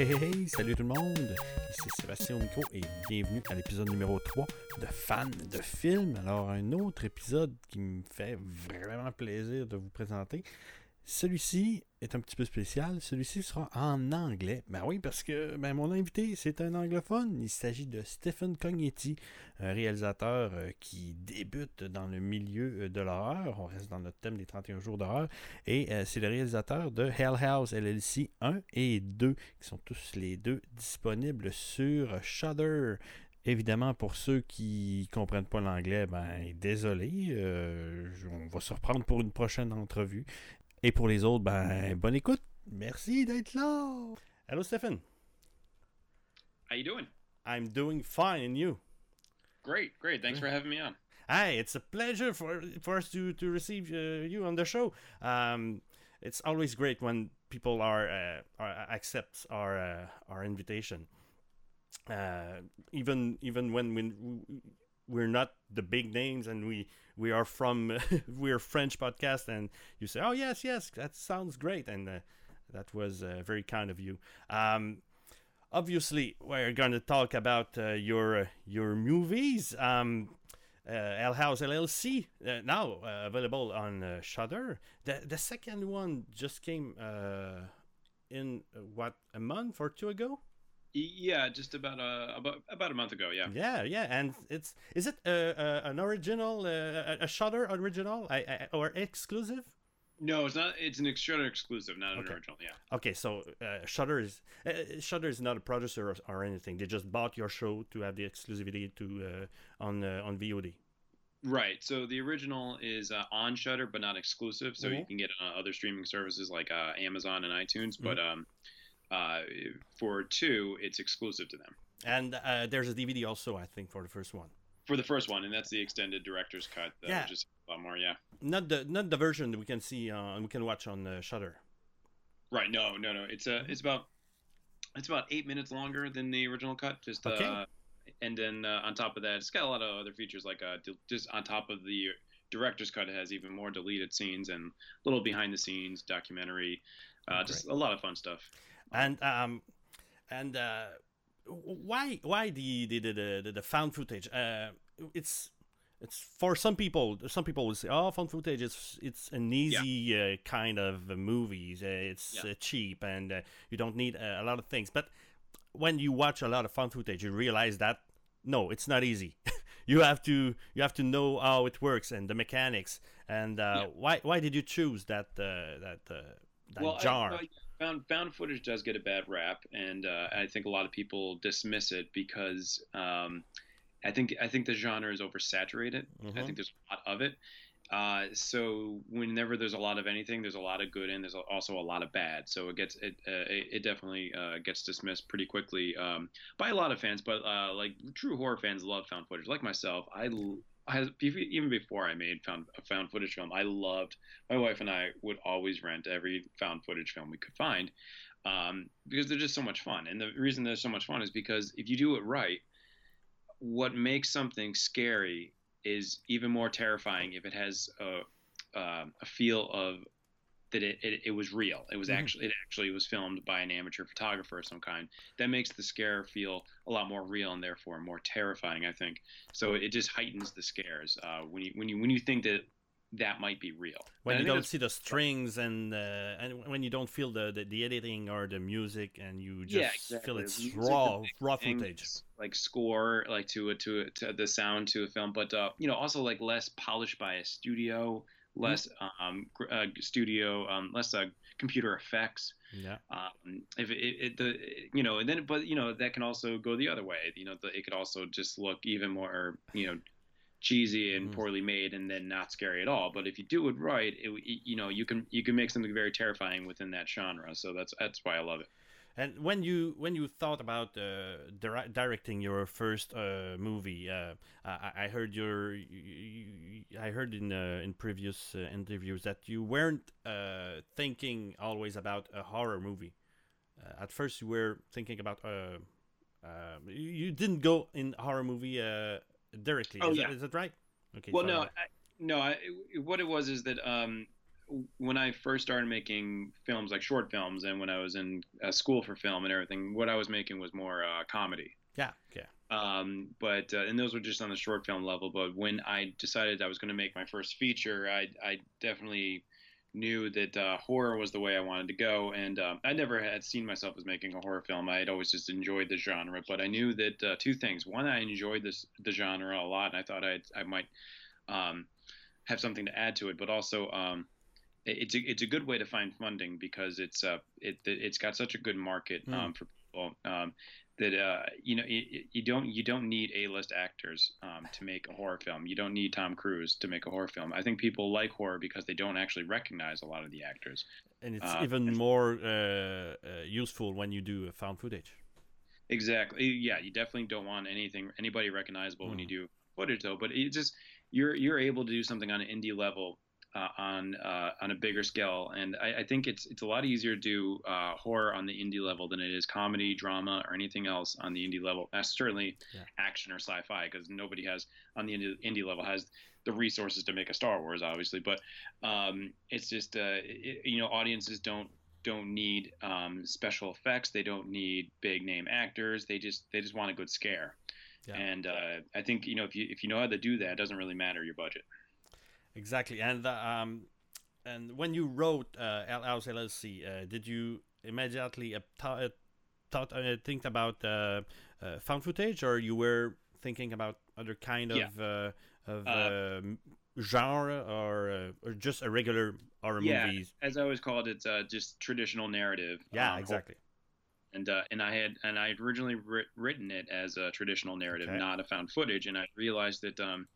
Hey, hey, hey, salut tout le monde! Ici Sébastien au micro et bienvenue à l'épisode numéro 3 de Fans de films. Alors, un autre épisode qui me fait vraiment plaisir de vous présenter. Celui-ci est un petit peu spécial. Celui-ci sera en anglais. Ben oui, parce que ben, mon invité, c'est un anglophone. Il s'agit de Stephen Cognetti, un réalisateur euh, qui débute dans le milieu euh, de l'horreur. On reste dans notre thème des 31 jours d'horreur. Et euh, c'est le réalisateur de Hell House LLC 1 et 2, qui sont tous les deux disponibles sur Shudder. Évidemment, pour ceux qui comprennent pas l'anglais, ben désolé, on va se reprendre pour une prochaine entrevue. Et pour les autres, ben, bonne écoute. Merci d'être là. Hello, Stephen. How you doing? I'm doing fine, and you? Great, great. Thanks for having me on. Hi, it's a pleasure for for us to to receive uh, you on the show. Um, it's always great when people are, uh, are accept our uh, our invitation. Uh, even even when we we're not the big names and we we are from we're French podcast and you say oh yes yes that sounds great. And uh, that was uh, very kind of you. Um, obviously we're going to talk about uh, your uh, your movies. Um, uh, Hell House LLC uh, now available on Shudder. The the second one just came in what a month or two ago yeah, just about a about about a month ago. Yeah. Yeah, yeah, and it's is it uh, uh, an original, uh, a Shudder original, I, I, or exclusive? No, it's not. It's an Shudder exclusive, not an okay. original. Yeah. Okay, so uh, Shudder is uh, Shudder is not a producer or, or, anything. They just bought your show to have the exclusivity to uh, on uh, on VOD. Right. So the original is uh, on Shudder, but not exclusive. So mm-hmm. you can get it on other streaming services like uh, Amazon and iTunes. Mm-hmm. But um, uh, for two, it's exclusive to them. And uh, there's a DVD also, I think, for the first one. For the first one, and that's the extended director's cut. Uh, yeah. Which a lot more, yeah. Not the not the version that we can see on we can watch on uh, Shudder. Right. No. No. No. It's a. Uh, it's about. It's about eight minutes longer than the original cut. Just okay. Uh, and then uh, on top of that, it's got a lot of other features like uh, just on top of the director's cut, it has even more deleted scenes and little behind the scenes documentary. Uh, just a lot of fun stuff. And um, and uh, why why the the the, the, the found footage? Uh, it's it's for some people. Some people will say, "Oh, found footage. It's it's an easy yeah. uh, kind of movie. Uh, it's yeah. uh, cheap and uh, you don't need uh, a lot of things." But when you watch a lot of found footage, you realize that no, it's not easy. you have to you have to know how it works and the mechanics. And uh, yeah. why why did you choose that that that well, jar. I, I found found footage does get a bad rap, and uh, I think a lot of people dismiss it because um, I think I think the genre is oversaturated. Mm-hmm. I think there's a lot of it. Uh, so whenever there's a lot of anything, there's a lot of good and there's also a lot of bad. So it gets it uh, it definitely uh, gets dismissed pretty quickly um, by a lot of fans. But uh, like true horror fans love found footage. Like myself, I I, even before I made found a found footage film, I loved. My wife and I would always rent every found footage film we could find um, because they're just so much fun. And the reason they're so much fun is because if you do it right, what makes something scary is even more terrifying if it has a, uh, a feel of that it, it, it was real. It was mm-hmm. actually it actually was filmed by an amateur photographer of some kind. That makes the scare feel a lot more real and therefore more terrifying. I think so. It just heightens the scares uh, when you when you when you think that that might be real. When and you don't see the strings and uh, and when you don't feel the, the, the editing or the music and you just yeah, exactly. feel it's raw raw footage like score like to a, to a, to the sound to a film, but uh, you know also like less polished by a studio less um, uh, studio, um, less uh, computer effects. Yeah. Um, if it, it, the you know, and then but you know that can also go the other way. You know, the, it could also just look even more you know cheesy and mm. poorly made, and then not scary at all. But if you do it right, it, you know, you can you can make something very terrifying within that genre. So that's that's why I love it. And when you when you thought about uh, di- directing your first uh, movie, uh, I, I, heard your you, I heard in uh, in previous uh, interviews that you weren't uh, thinking always about a horror movie. at first, you were thinking about you didn't go in horror movie directly. Oh is yeah, that, is that right? Okay. Well, no, I, no. I, what it was is that um, when I first started making films, like short films, and when I was in uh, school for film and everything, what I was making was more uh, comedy. Yeah, yeah. Um, but uh, and those were just on the short film level. But when I decided I was going to make my first feature, I I definitely knew that uh, horror was the way I wanted to go, and uh, I never had seen myself as making a horror film. I had always just enjoyed the genre, but I knew that uh, two things: one, I enjoyed this the genre a lot, and I thought I I might um, have something to add to it, but also um, it's a, it's a good way to find funding because it's uh it it's got such a good market mm. um, for people um, that uh, you know you, you, don't you don't need A-list actors um, to make a horror film. You don't need Tom Cruise to make a horror film. I think people like horror because they don't actually recognize a lot of the actors. And it's uh, even more uh, uh, useful when you do found footage. Exactly. Yeah, you definitely don't want anything anybody recognizable mm. when you mm. do footage though. But it just you're you're able to do something on an indie level uh, on uh, on a bigger scale. And I, I, think it's it's a lot easier to do uh, horror on the indie level than it is comedy, drama, or anything else on the indie level. That's certainly yeah. action or sci-fi because nobody has on the indie, indie, level has the resources to make a Star Wars, obviously. But um, it's just uh, it, you know audiences don't don't need um, special effects. They don't need big name actors. They just they just want a good scare. Yeah. And uh, I think you know if you if you know how to do that, it doesn't really matter your budget. Exactly, and uh, um, and when you wrote uh, House LLC, uh, did you immediately uh, uh thought uh, think about uh, uh, found footage, or you were thinking about other kind of yeah. of um, genre, or or just a regular horror yeah, movies? as I always called it, just traditional narrative. Yeah, um, exactly. And uh, and I had and I had originally written it as a traditional narrative, okay. not a found footage, and I realized that um,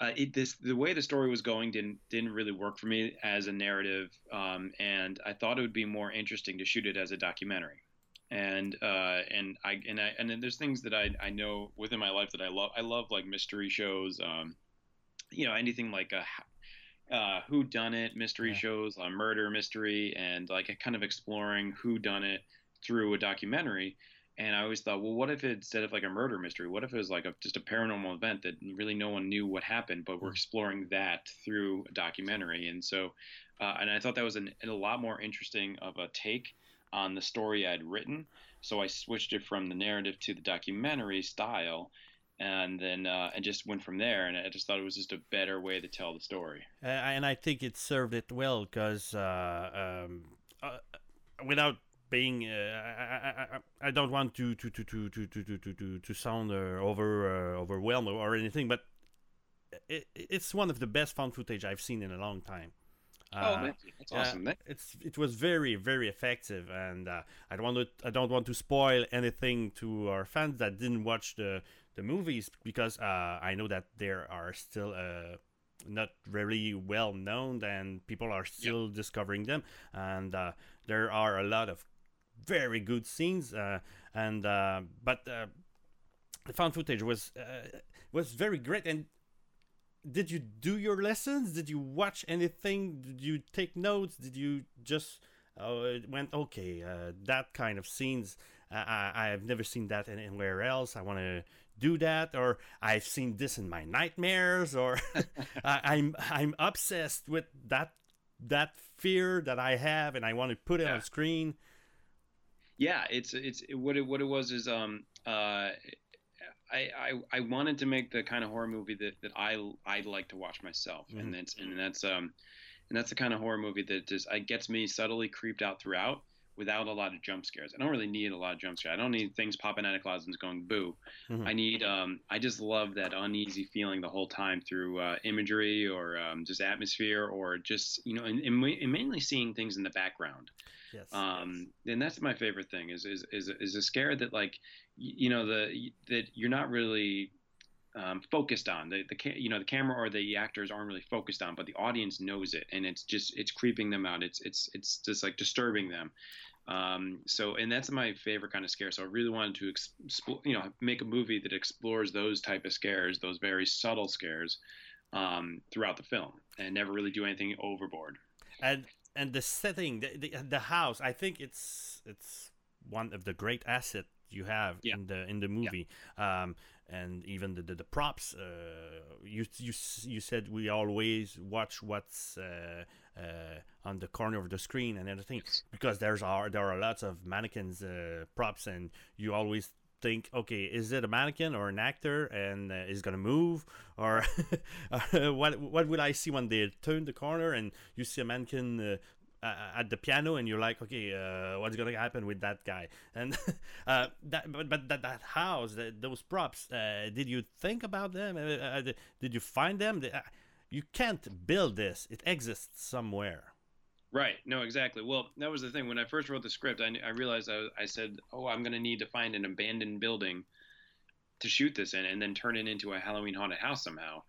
uh, it, this the way the story was going didn't didn't really work for me as a narrative, um, and I thought it would be more interesting to shoot it as a documentary. And uh, and I and I and then there's things that I I know within my life that I love. I love like mystery shows, um, you know, anything like a uh, who done it mystery yeah. shows, a murder mystery, and like kind of exploring who done it through a documentary. And I always thought, well, what if it, instead of like a murder mystery, what if it was like a, just a paranormal event that really no one knew what happened, but we're hmm. exploring that through a documentary. And so, uh, and I thought that was an, a lot more interesting of a take on the story I'd written. So I switched it from the narrative to the documentary style, and then uh, and just went from there. And I just thought it was just a better way to tell the story. Uh, and I think it served it well because uh, um, uh, without being uh, I, I, I don't want to to to to to to to to sound uh, over uh, overwhelmed or anything, but it, it's one of the best found footage I've seen in a long time. oh, man. that's awesome! it's it was very very effective, and I don't want to I don't want to spoil anything to our fans that didn't watch the the movies because I know that there are still not very well known and people are still yep. discovering them and uh, there are a lot of very good scenes, uh, and uh, but uh, the found footage was was very great. And did you do your lessons? Did you watch anything? Did you take notes? Did you just uh, went okay? Uh, that kind of scenes, I, I have never seen that anywhere else. I want to do that, or I've seen this in my nightmares, or I, I'm I'm obsessed with that that fear that I have, and I want to put it yeah. on screen yeah, it's it's what it what it was is um uh I, I, I wanted to make the kind of horror movie that, that I I like to watch myself, mm-hmm. and that's and that's um and that's the kind of horror movie that just it gets me subtly creeped out throughout without a lot of jump scares. I don't really need a lot of jump scares. I don't need things popping out of closets and going boo. Mm-hmm. I need um I just love that uneasy feeling the whole time through uh, imagery or um, just atmosphere or just you know and, and mainly seeing things in the background. Yes. Um, and that's my favorite thing is is is is a scare that like you know the that you're not really um, focused on the the you know the camera or the actors aren't really focused on, but the audience knows it, and it's just it's creeping them out. It's it's it's just like disturbing them. Um, so and that's my favorite kind of scare. So I really wanted to explore, you know, make a movie that explores those type of scares, those very subtle scares, um, throughout the film, and never really do anything overboard. And and the setting, the, the, the house, I think it's it's one of the great asset you have Yeah. in the in the movie. Um, and even the the, the props. Uh, you you you said we always watch what's uh, uh, on the corner of the screen and everything because there's are there are lots of mannequins uh, props and you always think okay is it a mannequin or an actor and uh, is gonna move? Or what what will I see when they turn the corner and you see a mannequin uh, at the piano and you're like okay uh, what's gonna happen with that guy? And uh, that but, but that, that house that, those props uh, did you think about them? Uh, uh, did you find them? Uh, you can't build this. It exists somewhere Right. No, exactly. Well, that was the thing. When I first wrote the script, I, I realized I, I said, "Oh, I'm going to need to find an abandoned building to shoot this in, and then turn it into a Halloween haunted house somehow."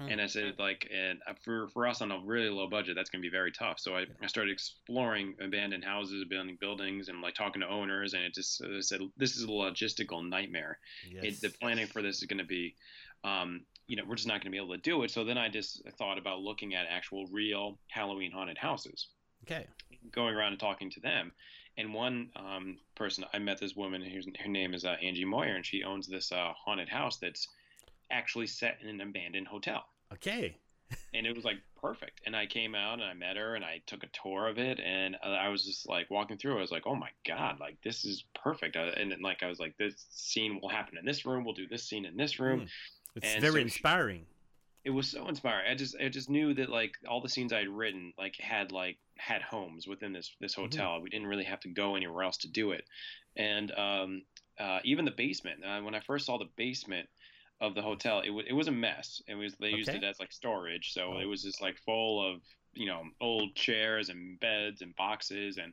Mm. And I said, like, and for for us on a really low budget, that's going to be very tough. So I, I started exploring abandoned houses, abandoned buildings, and like talking to owners. And it just I said, "This is a logistical nightmare. yes It, the planning for this is going to be." Um, you know, we're just not going to be able to do it. So then I just thought about looking at actual real Halloween haunted houses okay going around and talking to them. And one um, person, I met this woman, her, her name is uh, Angie Moyer, and she owns this uh, haunted house that's actually set in an abandoned hotel. okay And it was like perfect. And I came out and I met her and I took a tour of it. And uh, I was just like walking through, I was like, oh my God, like this is perfect. Uh, and then, like, I was like, this scene will happen in this room. We'll do this scene in this room. Mm. it's And very so inspiring it was so inspiring. I just I just knew that like all the scenes I'd written like had like had homes within this this Mm-hmm. hotel. We didn't really have to go anywhere else to do it, and um, uh, even the basement. Uh, when I first saw the basement of the hotel, it was it was a mess. It was they used it as like storage, so Oh. it was just like full of you know old chairs and beds and boxes and.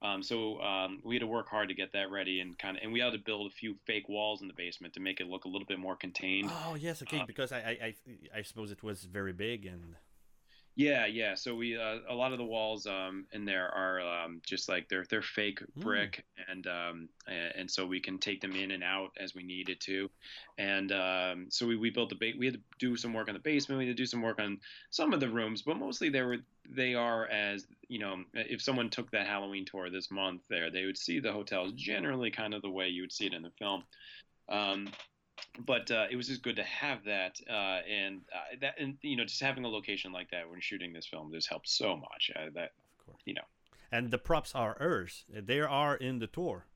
Um, so um, we had to work hard to get that ready and kind of, and we had to build a few fake walls in the basement to make it look a little bit more contained. oh yes okay uh, because I, I i i suppose it was very big and Yeah, yeah. So we uh, a lot of the walls um, in there are um, just like they're they're fake Mm. brick, and um, and, and so we can take them in and out as we needed to, and um, so we, we built the ba- we had to do some work on the basement, we had to do some work on some of the rooms, but mostly they were they are as you know if someone took that Halloween tour this month there, they would see the hotels generally kind of the way you would see it in the film. Um, but uh, it was just good to have that, uh, and uh, that, and you know, just having a location like that when shooting this film just helped so much. Uh, that of course you know. and the props are hers they are in the tour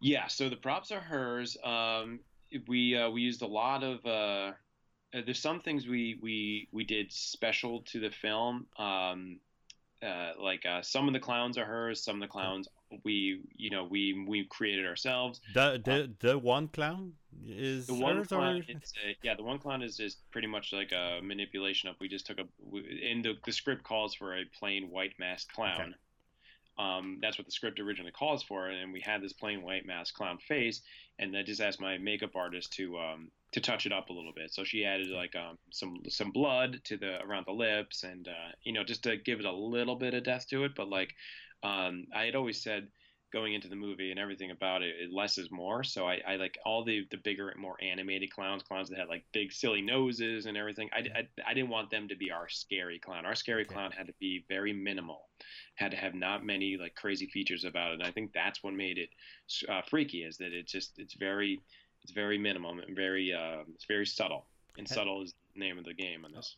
yeah, so the props are hers. Um, we uh, we used a lot of. Uh, uh, there's some things we we we did special to the film. Um, uh, like uh, some of the clowns are hers. Some of the clowns we you know we we created ourselves. the the the one clown is The one clown, is, uh, yeah, the one clown is just pretty much like a manipulation of. We just took a, and the, the script calls for a plain white masked clown. Um, that's what the script originally calls for, and we had this plain white masked clown face, and I just asked my makeup artist to um, to touch it up a little bit. So she added like um, some some blood to the around the lips, and uh, you know just to give it a little bit of death to it. But like um, I had always said, going into the movie and everything about it, it less is more. So I, I like all the the bigger, more animated clowns, clowns that had like big silly noses and everything. I, I, I didn't want them to be our scary clown. Our scary Okay. clown had to be very minimal, had to have not many like crazy features about it. And I think that's what made it uh, freaky is that it just it's very it's very minimum and very uh, it's very subtle. And subtle is the name of the game on this.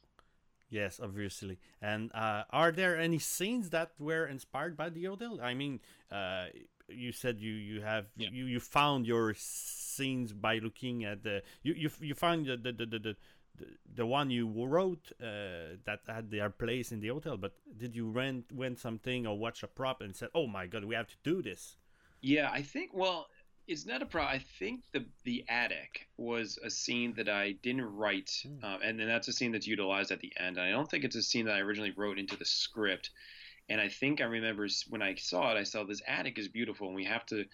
Yes, obviously. And uh, are there any scenes that were inspired by the hotel? I mean, uh, you said you you have Yeah. you, you found your scenes by looking at the you you, you found the the, the, the, the the one you wrote uh, that had their place in the hotel, but did you rent rent something or watch a prop and said, "Oh my God, we have to do this"? Yeah, I think. Well, it's not a problem. I think the the attic was a scene that I didn't write, Hmm. uh, and then that's a scene that's utilized at the end. I don't think it's a scene that I originally wrote into the script. And I think I remember when I saw it, I saw this attic is beautiful, and we have to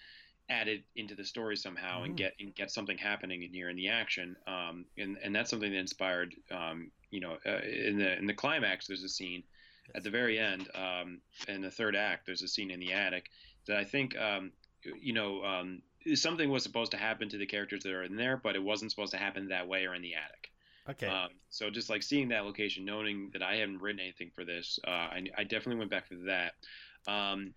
add it into the story somehow Mhm. and get and get something happening in here in the action. Um, and and that's something that inspired. Um, you know, uh, in the in the climax, there's a scene at the very end, um, in the third act, there's a scene in the attic that I think, um, you know, um, something was supposed to happen to the characters that are in there, but it wasn't supposed to happen that way or in the attic. Okay. Um, so just like seeing that location, knowing that I haven't written anything for this, uh, I, I definitely went back for that. Um,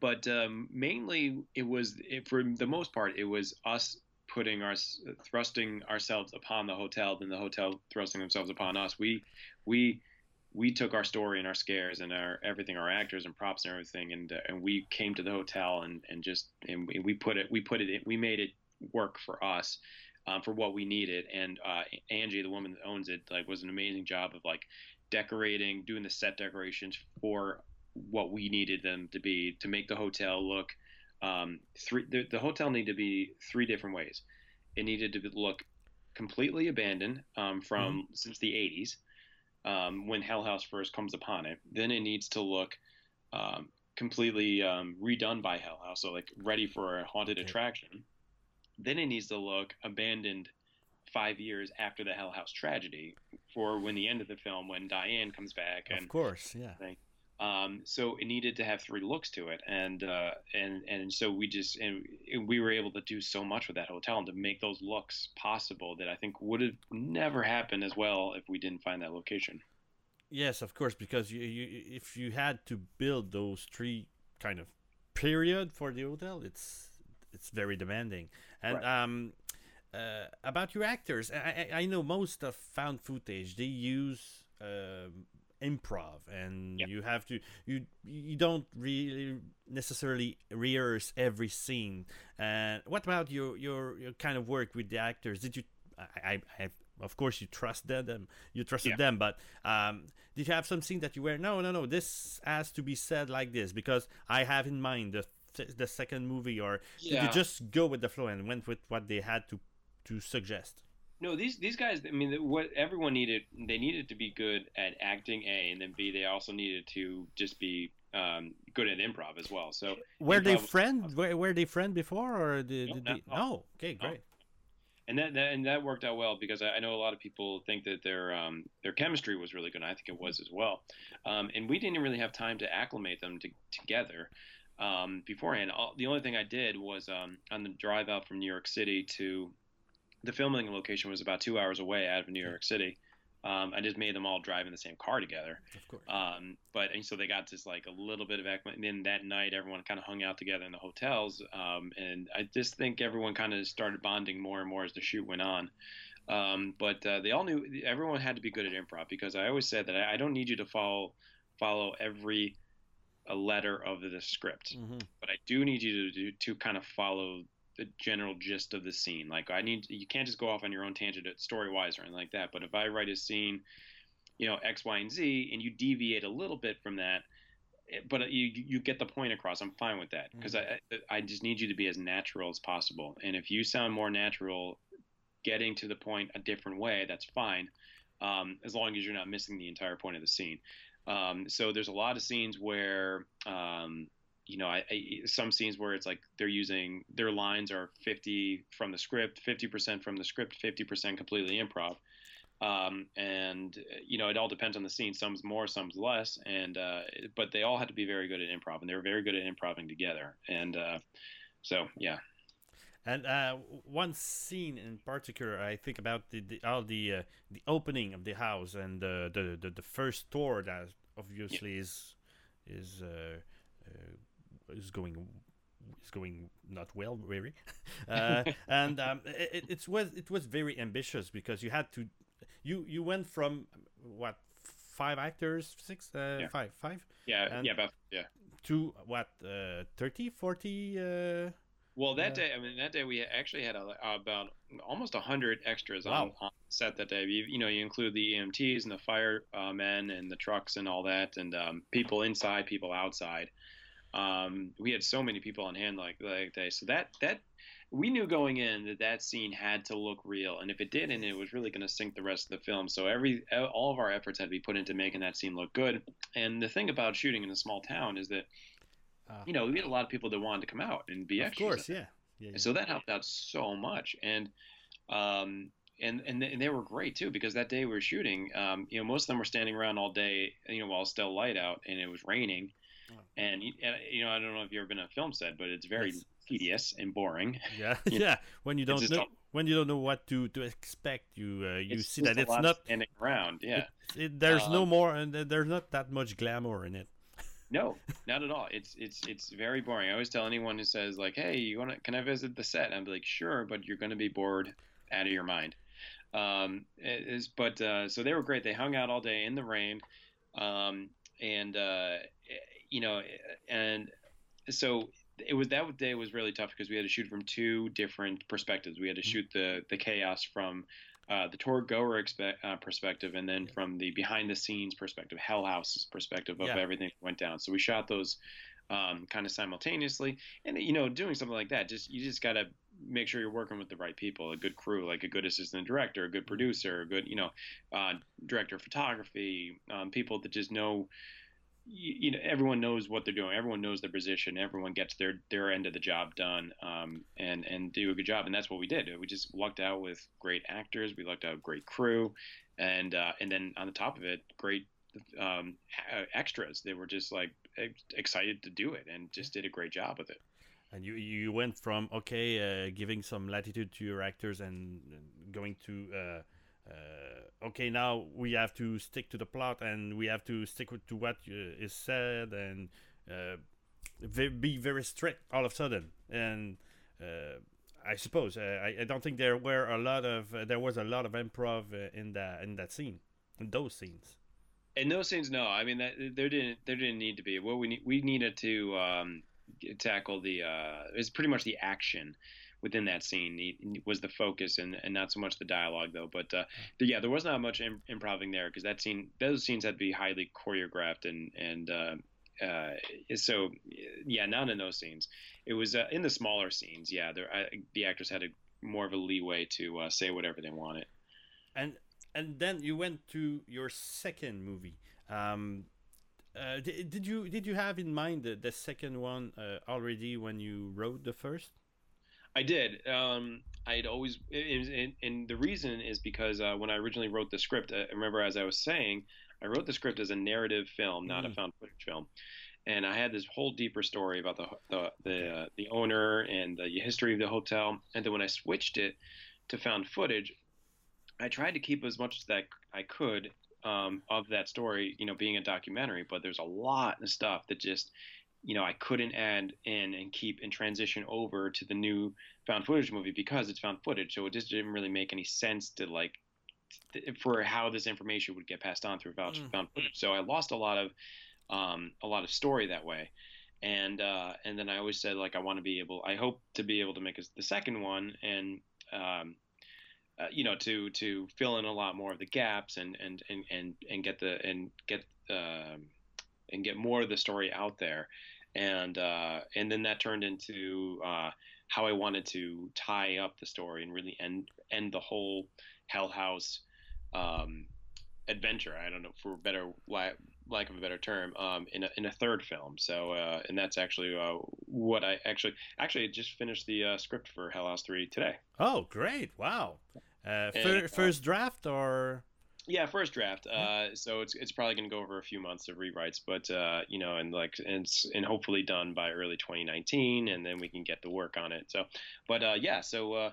but um, mainly it was it, for the most part it was us putting our thrusting ourselves upon the hotel than the hotel thrusting themselves upon us. We we we took our story and our scares and our everything, our actors and props and everything, and uh, and we came to the hotel and and just and we, we put it we put it in, we made it work for us. Um, for what we needed, and uh, Angie, the woman that owns it, like was an amazing job of like decorating, doing the set decorations for what we needed them to be to make the hotel look um, three. The, the, hotel needed to be three different ways. It needed to look completely abandoned um, from mm-hmm. since the 80s um, when Hell House first comes upon it. Then it needs to look um, completely um, redone by Hell House, so like ready for a haunted okay. attraction. Then it needs to look abandoned five years after the Hell House tragedy, for when the end of the film, when Diane comes back. And, of course, yeah. Um, so it needed to have three looks to it, and uh, and and so we just and we were able to do so much with that hotel and to make those looks possible that I think would have never happened as well if we didn't find that location. Yes, of course, because you, you if you had to build those three kind of period for the hotel, it's it's very demanding. And right. um, uh, about your actors, I, I know most of found footage they use. Uh, improv and yep. you have to you you don't really necessarily rehearse every scene and what about your your, your kind of work with the actors did you i i have of course you trusted them you trusted yeah. them but um, did you have something that you were no no no this has to be said like this because i have in mind the the second movie or yeah. did you just go with the flow and went with what they had to to suggest no, these these guys. I mean, what everyone needed, they needed to be good at acting. A, and then B, they also needed to just be um, good at improv as well. So were they friends? Were, were they friends before, or did, no, did they... oh, okay, great. And that, that, and that worked out well because I, I know a lot of people think that their um, their chemistry was really good. And I think it was as well. Um, and we didn't really have time to acclimate them to, together um, beforehand. All, the only thing I did was um, on the drive out from New York City to the filming location was about two hours away out of New York City. Um, I just made them all drive in the same car together. Of course. Um, but and so they got just like a little bit of and then that night everyone kind of hung out together in the hotels. Um, and I just think everyone kind of started bonding more and more as the shoot went on. Um, but uh, they all knew everyone had to be good at improv because I always said that I, I don't need you to follow follow every a letter of the script, mm-hmm. but I do need you to do, to kind of follow the general gist of the scene. Like I need you can't just go off on your own tangent story wise or anything like that. But if I write a scene, you know X, Y, and Z, and you deviate a little bit from that, eh, but you you get the point across. I'm fine with that because mm-hmm. I I just need you to be as natural as possible. And if you sound more natural, getting to the point a different way, that's fine, um, as long as you're not missing the entire point of the scene. Um, so there's a lot of scenes where um, you know, I, I, some scenes where it's like they're using their lines are 50 from the script, 50% from the script, 50% completely improv. Um, and you know, it all depends on the scene. Some's more, some's less. And uh, but they all had to be very good at improv, and they were very good at improving together. And uh, so, yeah. And uh, one scene in particular, I think about the, the all the uh, the opening of the house and the the, the, the first door that obviously yeah. is is uh, is going is going not well really uh, and um, it, it was it was very ambitious because you had to you you went from what five actors six uh, yeah. five five yeah yeah about yeah to what uh 30 40 uh well, that day, I mean, that day we actually had a, about almost hundred extras wow. on, on, set that day. You, you, know, you include the EMTs and the firemen and the trucks and all that, and um, people inside, people outside. Um, we had so many people on hand like like day, so that that we knew going in that that scene had to look real, and if it didn't, it was really going to sink the rest of the film. So every all of our efforts had to be put into making that scene look good. And the thing about shooting in a small town is that, uh, you know, we had a lot of people that wanted to come out and be of extras. Of course, yeah. yeah, yeah. So that helped out so much, and um, and and, and they were great too because that day we were shooting, um, you know, most of them were standing around all day, you know, while it's still light out and it was raining and you know, I don't know if you've ever been on a film set, but it's very yes. tedious and boring. Yeah, yeah. When you don't know, when you don't know what to, to expect, you uh, you see that it's not standing around. Yeah, it, it, there's no um, more, and there's not that much glamour in it. No, not at all. It's it's it's very boring. I always tell anyone who says like, "Hey, you want to? Can I visit the set?" I'm like, "Sure," but you're going to be bored out of your mind. Um, is but uh, so they were great. They hung out all day in the rain, um, and uh, you know, and so it was that day was really tough because we had to shoot from two different perspectives. We had to mm-hmm. shoot the the chaos from uh, the tour goer expe- uh, perspective, and then from the behind the scenes perspective, Hell House's perspective of yeah. everything that went down. So we shot those um, kind of simultaneously, and you know, doing something like that, just you just gotta make sure you're working with the right people, a good crew, like a good assistant director, a good mm-hmm. producer, a good you know, uh, director of photography, um, people that just know you, know everyone knows what they're doing. Everyone knows their position. Everyone gets their their end of the job done um, and and do a good job and that's what we did. We just lucked out with great actors. We lucked out great crew and uh, and then on the top of it great um, extras. They were just like excited to do it and just did a great job with it. And you you went from okay uh, giving some latitude to your actors and going to uh, uh, okay, now we have to stick to the plot and we have to stick to what uh, is said and uh, be very strict all of a sudden. And uh, I suppose I, I, don't think there were a lot of there was a lot of improv in that in that scene, in those scenes. In those scenes, no. I mean, that, there didn't there didn't need to be. What we need, we needed to um, tackle the uh, it's pretty much the action within that scene. He, was the focus and, and not so much the dialogue though. But uh, yeah. there was not much Im- improving there because that scene those scenes had to be highly choreographed and and uh, uh, so yeah not in those scenes. It was uh, in the smaller scenes yeah there the actors had a more of a leeway to uh, say whatever they wanted. And and then you went to your second movie um, uh, did, did you did you have in mind the, the second one already when you wrote the first I did. Um, I'd always, and, and, the reason is because uh, when I originally wrote the script, uh, I remember as I was saying, I wrote the script as a narrative film, not mm. a found footage film, and I had this whole deeper story about the the the, uh, the owner and the history of the hotel. And then when I switched it to found footage, I tried to keep as much as that I could um, of that story, you know, being a documentary. But there's a lot of stuff that just you know, I couldn't add in and keep and transition over to the new found footage movie because it's found footage. So it just didn't really make any sense to like for how this information would get passed on through found, mm. found footage. So I lost a lot of um, a lot of story that way. And uh, and then I always said like I want to be able I hope to be able to make the second one and um, uh, you know to to fill in a lot more of the gaps and and and and, and get the and get uh, and get more of the story out there and uh, and then that turned into uh, how I wanted to tie up the story and really end end the whole Hell House um, adventure. I don't know for better lack of a better term um, in a, in a third film. So uh, and that's actually uh, what I actually actually just finished the uh, script for Hell House three today. Oh, great! Wow. Uh, and, first draft or yeah, first draft. Uh, so it's it's probably going to go over a few months of rewrites, but uh, you know, and like and and hopefully done by early 2019, and then we can get to work on it. So, but uh, yeah, so uh,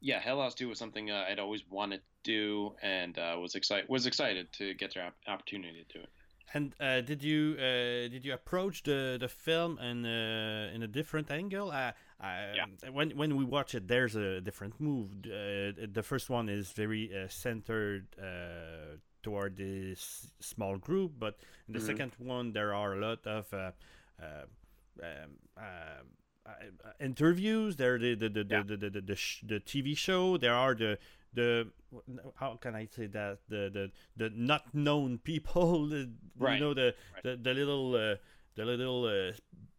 yeah, Hell House 2 was something uh, I'd always wanted to do, and uh, was excited was excited to get the opportunity to do it. And uh, did you uh, did you approach the the film in uh, in a different angle? Uh, yeah. When when we watch it, there's a different move. Uh, the first one is very uh, centered toward this small group, but in the mm-hmm. second one, there are a lot of um, interviews. There the the the, yeah. the, the, the, the, the TV show. There are the the how can I say that the the the not known people, the, right. you know the, right. the the little uh, the little uh,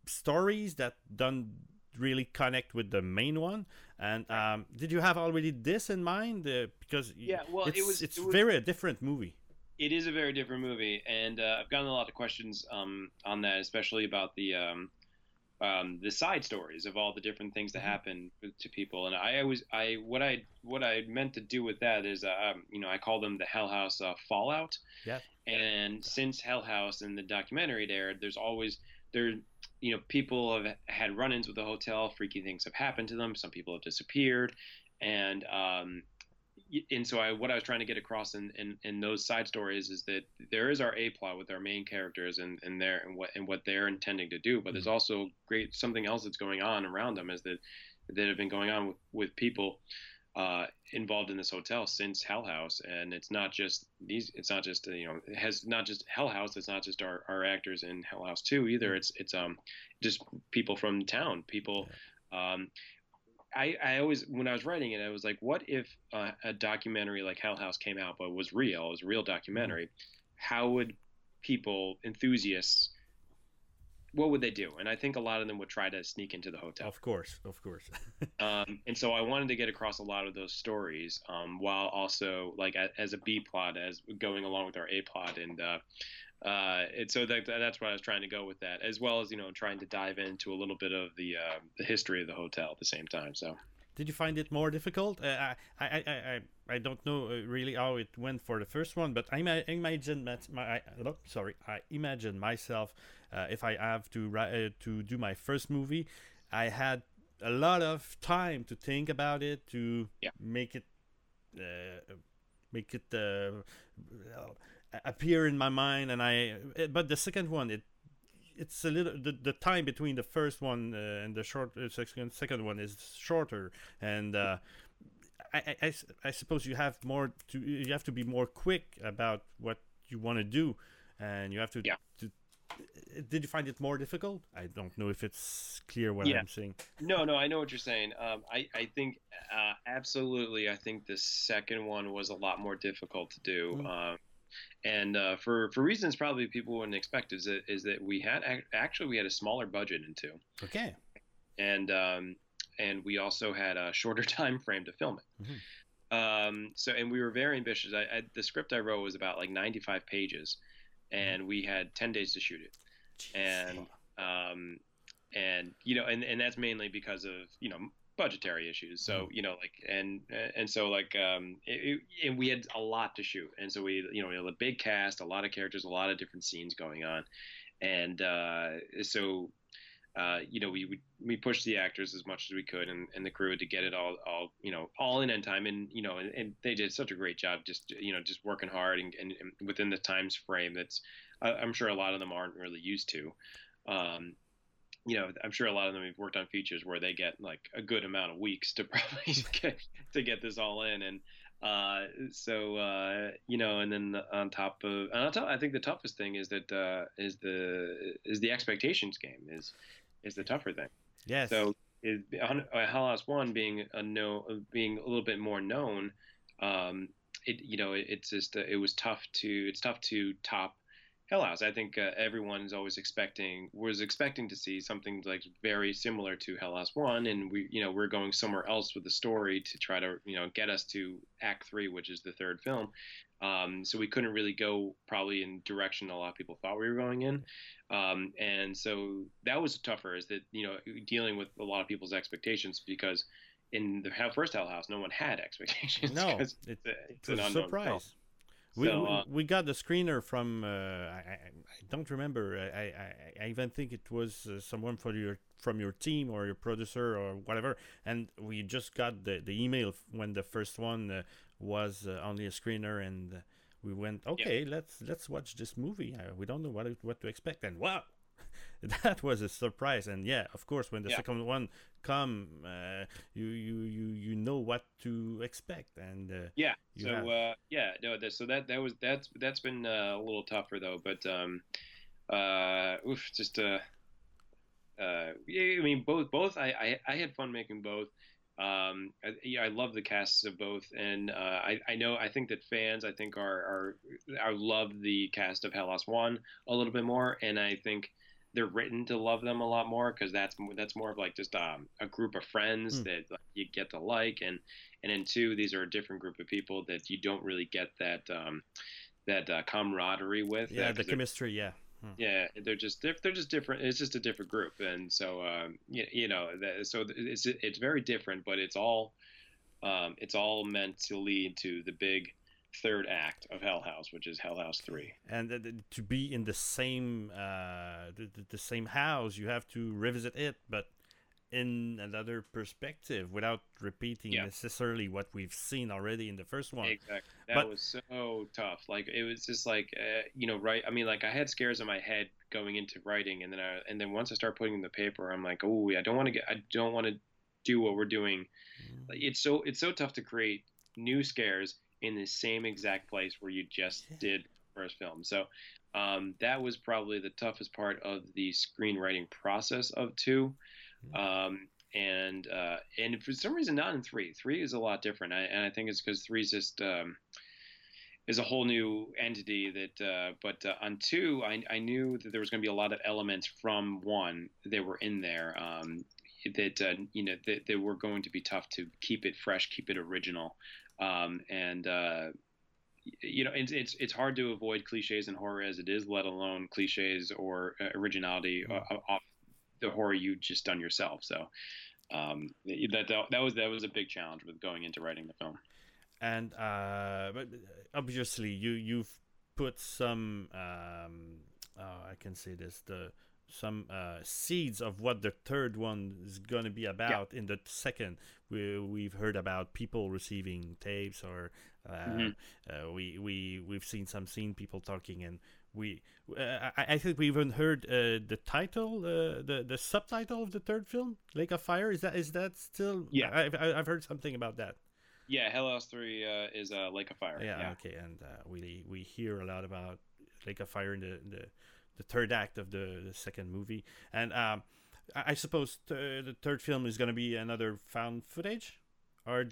stories that don't really connect with the main one. And um, did you have already this in mind? Uh, because yeah, well, it's, it was it's it was, very a different movie. It is a very different movie, and uh, I've gotten a lot of questions um, on that, especially about the um, um, the side stories of all the different things that mm-hmm. happen to people. And I always, I what I what I meant to do with that is, uh, um, you know, I call them the Hell House uh, fallout. Yeah. And since Hell House and the documentary aired, there's always there, you know, people have had run-ins with the hotel. Freaky things have happened to them. Some people have disappeared, and um, and so I, what I was trying to get across in, in, in those side stories is that there is our A plot with our main characters and, and their and what and what they're intending to do, but there's mm-hmm. also great something else that's going on around them is that that have been going on with, with people uh, involved in this hotel since Hell House, and it's not just these. It's not just you know it has not just Hell House. It's not just our, our actors in Hell House too either. Mm-hmm. It's it's um just people from town, people. Um, I, I always when I was writing it, I was like, what if uh, a documentary like Hell House came out but was real, it was a real documentary? How would people, enthusiasts, what would they do? And I think a lot of them would try to sneak into the hotel. Of course, of course. um, and so I wanted to get across a lot of those stories, um, while also like a, as a B plot, as going along with our A plot, and uh, uh, and so that, that's what I was trying to go with that, as well as you know trying to dive into a little bit of the uh, the history of the hotel at the same time. So, did you find it more difficult? Uh, I, I, I, I don't know uh, really how it went for the first one, but I imagine that my I, oh, sorry, I imagine myself uh, if I have to uh, to do my first movie, I had a lot of time to think about it to yeah. make it make it appear in my mind and i eh, but the second one it it's a little the, the time between the first one uh, and the short uh, second second one is shorter and uh, I, I, I suppose you have more to you have to be more quick about what you want to do and you have to, yeah. to did you find it more difficult? I don't know if it's clear what yeah. I'm saying. No, no, I know what you're saying. Um, I, I think uh, absolutely. I think the second one was a lot more difficult to do. Mm. Um, and uh, for for reasons probably people wouldn't expect is that is that we had actually we had a smaller budget in two. Okay. And um, and we also had a shorter time frame to film it. Mm-hmm. Um, so and we were very ambitious. I, I, the script I wrote was about like 95 pages, and we had 10 days to shoot it. Jeez. And um, and you know and and that's mainly because of you know budgetary issues. So mm-hmm. you know, like and and so like um, it, it, and we had a lot to shoot, and so we you know we had a big cast, a lot of characters, a lot of different scenes going on, and uh, so. Uh, you know, we, we we pushed the actors as much as we could and, and the crew to get it all all you know all in on time and you know and, and they did such a great job just you know just working hard and, and, and within the times frame that's I'm sure a lot of them aren't really used to. Um, you know, I'm sure a lot of them have worked on features where they get like a good amount of weeks to probably get, to get this all in, and uh, so uh, you know, and then on top of, on top, I think the toughest thing is that uh, is the is the expectations game is is the tougher thing. Yes. So is uh, Hell House One being a no, being a little bit more known. Um, it you know it, it's just uh, it was tough to it's tough to top Hell House. I think uh, everyone is always expecting was expecting to see something like very similar to Hell House One, and we you know we're going somewhere else with the story to try to you know get us to Act Three, which is the third film. Um, so we couldn't really go probably in direction a lot of people thought we were going in, um, and so that was tougher. Is that you know dealing with a lot of people's expectations because in the first Hell House, no one had expectations. No, it's, a, it's, it's a surprise. We, so, uh, we got the screener from uh, I, I, don't remember I, I, I even think it was uh, someone for your from your team or your producer or whatever and we just got the, the email when the first one uh, was uh, only a screener and we went okay let's let's watch this movie uh, we don't know what what to expect. And wow that was a surprise. And yeah of course when the yeah. second one come uh, you you you you know what to expect. And uh, yeah so uh, yeah no that, so that that was that's that's been uh, a little tougher though but um uh oof just uh uh yeah, I mean both both I, I I had fun making both um, I, yeah, I love the casts of both, and uh, I, I know I think that fans I think are are, are love the cast of Hell House One a little bit more, and I think they're written to love them a lot more because that's that's more of like just um, a group of friends mm. that like, you get to like, and and then two, these are a different group of people that you don't really get that um, that uh, camaraderie with. Yeah, the chemistry. Yeah. Hmm. Yeah, they're just they're, they're just different. It's just a different group, and so um, you, you know, that, so it's it's very different, but it's all um, it's all meant to lead to the big third act of Hell House, which is Hell House Three. And uh, to be in the same uh, the, the, same house, you have to revisit it, but in another perspective without repeating Yeah. necessarily what we've seen already in the first one. Exactly. That But- was so tough. Like it was just like uh, you know, right? I mean, like I had scares in my head going into writing, and then I, and then once I start putting in the paper, I'm like, oh, I don't want to get, I don't want to do what we're doing. Mm. Like, It's so it's so tough to create new scares in the same exact place where you just Yeah. did first film. So um, that was probably the toughest part of the screenwriting process of two. Um, and uh, and for some reason not in three. Three is a lot different, I, and I think it's because three is just um, is a whole new entity that. Uh, but uh, on two, I, I knew that there was going to be a lot of elements from one that were in there. Um, that uh, you know that, that were going to be tough to keep it fresh, keep it original, um, and uh, you know it's, it's it's hard to avoid cliches in horror as it is, let alone cliches or uh, originality uh, off the horror you just done yourself. So um, that, that that was that was a big challenge with going into writing the film. and uh, but obviously you you've put some um, uh, I can say this the some uh, seeds of what the third one is gonna be about in the second. We we've heard about people receiving tapes or uh, Mhm. uh, we we we've seen some scene people talking and. We, uh, I, I think we even heard uh, the title, uh, the the subtitle of the third film, Lake of Fire. Is that is that still? Yeah. I, I've I've heard something about that. Yeah, Hell House Three uh, is uh, Lake of Fire. Yeah, okay, and uh, we we hear a lot about Lake of Fire in the the, the third act of the, the second movie, and um, I, I suppose th- the third film is going to be another found footage, or,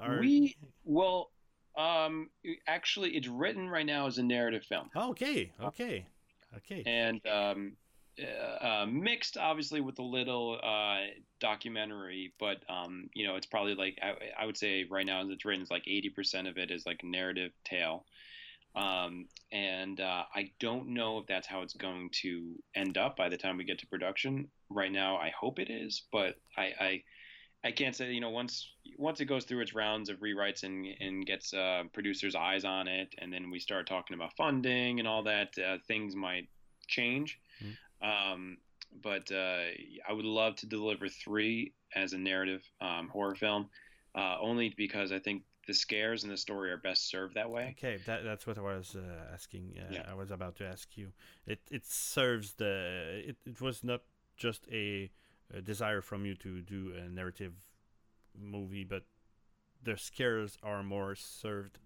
or We well, um, actually, it's written right now as a narrative film. Okay, okay, okay, and um, uh, uh, mixed obviously with a little uh, documentary, but um, you know it's probably like I, I would say right now as it's written, it's like eighty percent of it is like narrative tale, um, and uh, I don't know if that's how it's going to end up by the time we get to production. Right now, I hope it is, but I. I I can't say you know once once it goes through its rounds of rewrites and and gets uh, producers' eyes on it, and then we start talking about funding and all that, uh, things might change. Um, but uh, I would love to deliver three as a narrative um, horror film, uh, only because I think the scares and the story are best served that way. okay. That that's what I was uh, asking. Uh, Yeah. I was about to ask you. It it serves the. It, it was not just a desire from you to do a narrative movie, but the scares are more served